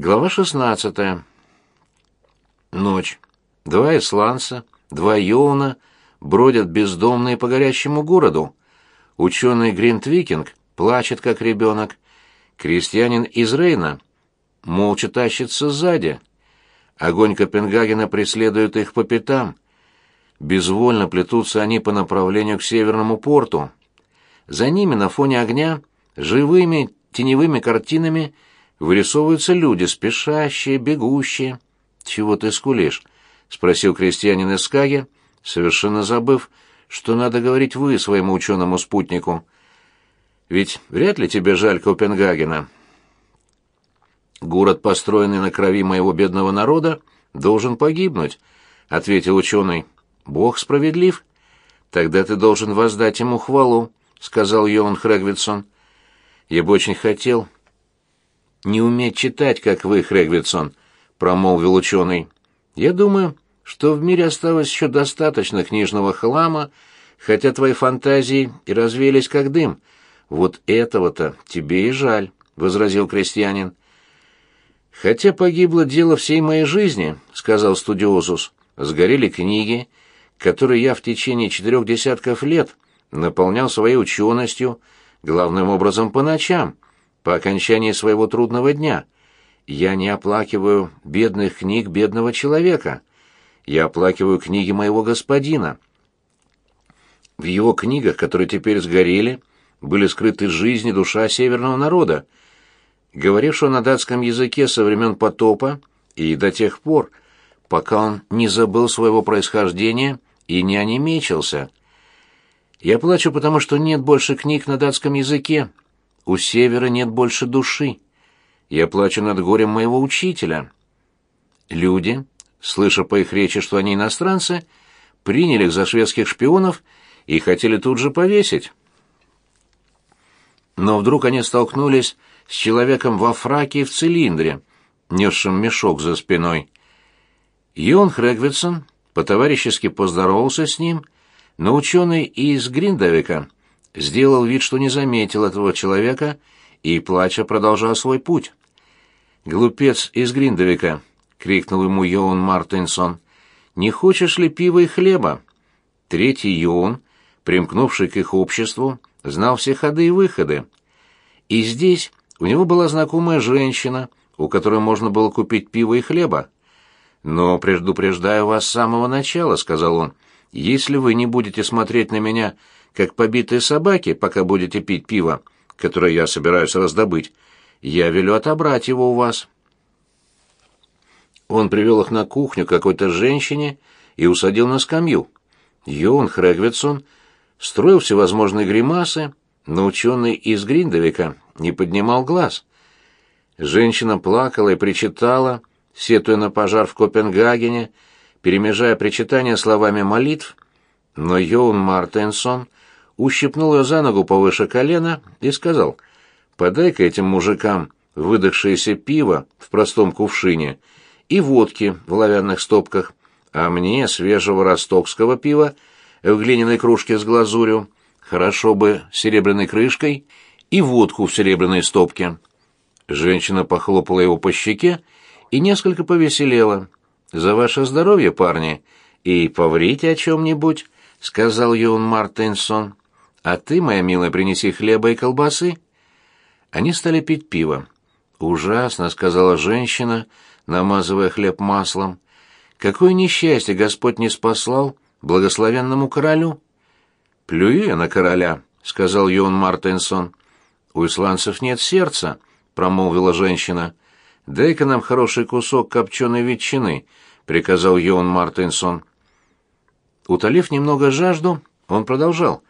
Глава 16. Ночь. Два исландца, два йоуна бродят бездомные по горящему городу. Ученый Гринтвикинг плачет, как ребенок. Крестьянин из Рейна молча тащится сзади. Огонь Копенгагена преследует их по пятам. Безвольно плетутся они по направлению к северному порту. За ними на фоне огня живыми теневыми картинами – вырисовываются люди, спешащие, бегущие. «Чего ты скулишь?» — спросил крестьянин из Скаги, совершенно забыв, что надо говорить «вы» своему ученому спутнику. «Ведь вряд ли тебе жаль Копенгагена». «Город, построенный на крови моего бедного народа, должен погибнуть», — ответил ученый. «Бог справедлив. Тогда ты должен воздать ему хвалу», — сказал Йоан Хрегвитсон. «Я бы очень хотел, не уметь читать, как вы, Хрегвитсон», — промолвил ученый. «Я думаю, что в мире осталось еще достаточно книжного хлама, хотя твои фантазии и развеялись как дым. Вот этого-то тебе и жаль», — возразил крестьянин. «Хотя погибло дело всей моей жизни», — сказал студиозус, — «сгорели книги, которые я в течение четырех десятков лет наполнял своей ученостью, главным образом по ночам» по окончании своего трудного дня. Я не оплакиваю бедных книг бедного человека. Я оплакиваю книги моего господина. В его книгах, которые теперь сгорели, были скрыты жизнь и душа северного народа, говорившего на датском языке со времен потопа и до тех пор, пока он не забыл своего происхождения и не онемечился. Я плачу, потому что нет больше книг на датском языке, у севера нет больше души. Я плачу над горем моего учителя. Люди, слыша по их речи, что они иностранцы, приняли их за шведских шпионов и хотели тут же повесить. Но вдруг они столкнулись с человеком во фраке и в цилиндре, несшим мешок за спиной. Йон Хрегвитсон по-товарищески поздоровался с ним, но ученый из Гриндавика сделал вид, что не заметил этого человека и, плача, продолжал свой путь. «Глупец из Гриндовика!» — крикнул ему Йоун Мартинсон. «Не хочешь ли пива и хлеба?» Третий Йоун, примкнувший к их обществу, знал все ходы и выходы. И здесь у него была знакомая женщина, у которой можно было купить пиво и хлеба. «Но предупреждаю вас с самого начала», — сказал он, — «если вы не будете смотреть на меня как побитые собаки, пока будете пить пиво, которое я собираюсь раздобыть, я велю отобрать его у вас». Он привел их на кухню какой-то женщине и усадил на скамью. Йоан Хрегвитсон строил всевозможные гримасы, но ученый из Гриндовика не поднимал глаз. Женщина плакала и причитала, сетуя на пожар в Копенгагене, перемежая причитания словами молитв, но Йоун Мартенсон ущипнул ее за ногу повыше колена и сказал, «Подай-ка этим мужикам выдохшееся пиво в простом кувшине и водки в лавянных стопках, а мне свежего ростокского пива в глиняной кружке с глазурью, хорошо бы серебряной крышкой и водку в серебряной стопке». Женщина похлопала его по щеке и несколько повеселела. «За ваше здоровье, парни, и поврите о чем-нибудь», — сказал Йон Мартинсон. А ты, моя милая, принеси хлеба и колбасы. Они стали пить пиво. Ужасно, сказала женщина, намазывая хлеб маслом. Какое несчастье Господь не спаслал благословенному королю. Плюю я на короля, сказал Йон Мартинсон. У исландцев нет сердца, промолвила женщина. Дай-ка нам хороший кусок копченой ветчины, приказал Йон Мартинсон. Утолив немного жажду, он продолжал.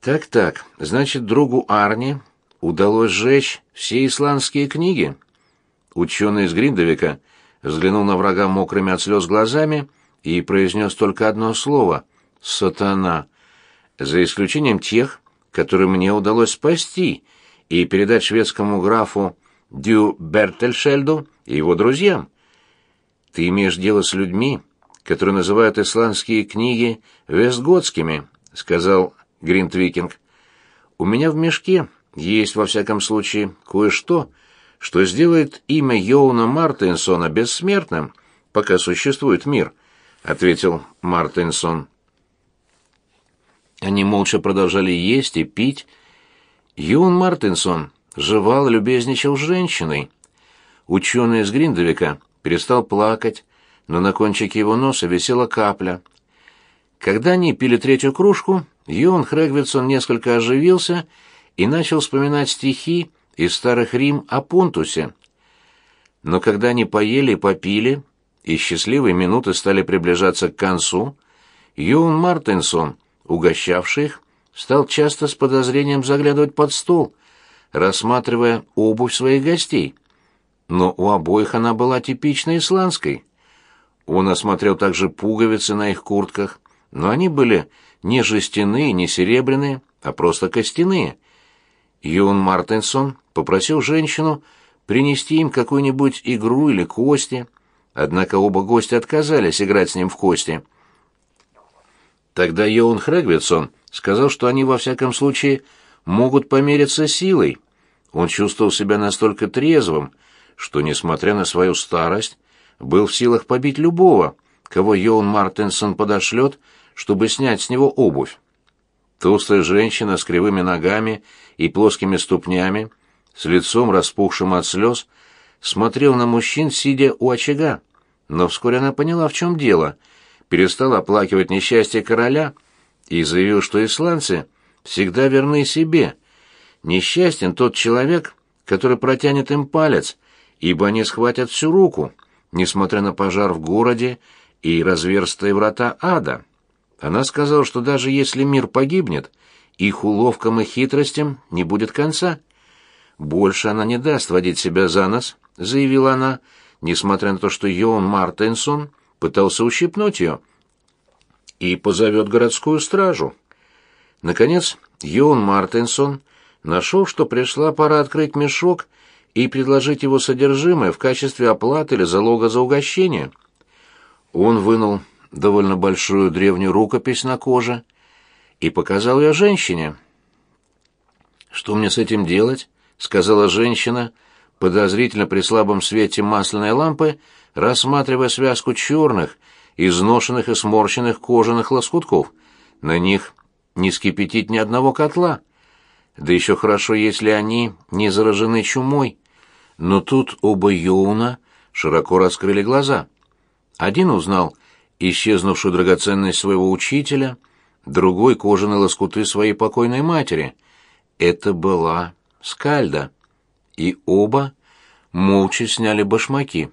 Так-так, значит, другу Арни удалось сжечь все исландские книги. Ученый из Гриндовика взглянул на врага мокрыми от слез глазами и произнес только одно слово — «сатана», за исключением тех, которые мне удалось спасти и передать шведскому графу Дю Бертельшельду и его друзьям. Ты имеешь дело с людьми, которые называют исландские книги вестготскими, — сказал Гринтвикинг. «У меня в мешке есть, во всяком случае, кое-что, что сделает имя Йоуна Мартинсона бессмертным, пока существует мир, ответил Мартинсон. Они молча продолжали есть и пить. Йоун Мартинсон жевал любезничал с женщиной. Ученый из Гриндовика перестал плакать, но на кончике его носа висела капля. Когда они пили третью кружку, Йоун Хрегвитсон несколько оживился и начал вспоминать стихи из старых Рим о Пунтусе. Но когда они поели и попили, и счастливые минуты стали приближаться к концу, Йоун Мартинсон, угощавший их, стал часто с подозрением заглядывать под стол, рассматривая обувь своих гостей. Но у обоих она была типичной исландской. Он осмотрел также пуговицы на их куртках, но они были не жестяные, не серебряные, а просто костяные. Юн Мартинсон попросил женщину принести им какую-нибудь игру или кости, однако оба гостя отказались играть с ним в кости. Тогда Йоун Хрегвитсон сказал, что они во всяком случае могут помериться силой. Он чувствовал себя настолько трезвым, что, несмотря на свою старость, был в силах побить любого, кого Йоун Мартинсон подошлет, чтобы снять с него обувь. Толстая женщина с кривыми ногами и плоскими ступнями, с лицом распухшим от слез, смотрел на мужчин, сидя у очага. Но вскоре она поняла, в чем дело, перестала оплакивать несчастье короля и заявила, что исландцы всегда верны себе. Несчастен тот человек, который протянет им палец, ибо они схватят всю руку, несмотря на пожар в городе и разверстые врата ада. Она сказала, что даже если мир погибнет, их уловкам и хитростям не будет конца. Больше она не даст водить себя за нос, заявила она, несмотря на то, что Йоан Мартинсон пытался ущипнуть ее, и позовет городскую стражу. Наконец, Йоан Мартинсон нашел, что пришла пора открыть мешок и предложить его содержимое в качестве оплаты или залога за угощение. Он вынул довольно большую древнюю рукопись на коже и показал ее женщине. «Что мне с этим делать?» — сказала женщина, подозрительно при слабом свете масляной лампы, рассматривая связку черных, изношенных и сморщенных кожаных лоскутков. На них не скипятить ни одного котла. Да еще хорошо, если они не заражены чумой. Но тут оба Йоуна широко раскрыли глаза. Один узнал исчезнувшую драгоценность своего учителя, другой — кожаные лоскуты своей покойной матери. Это была скальда. И оба молча сняли башмаки.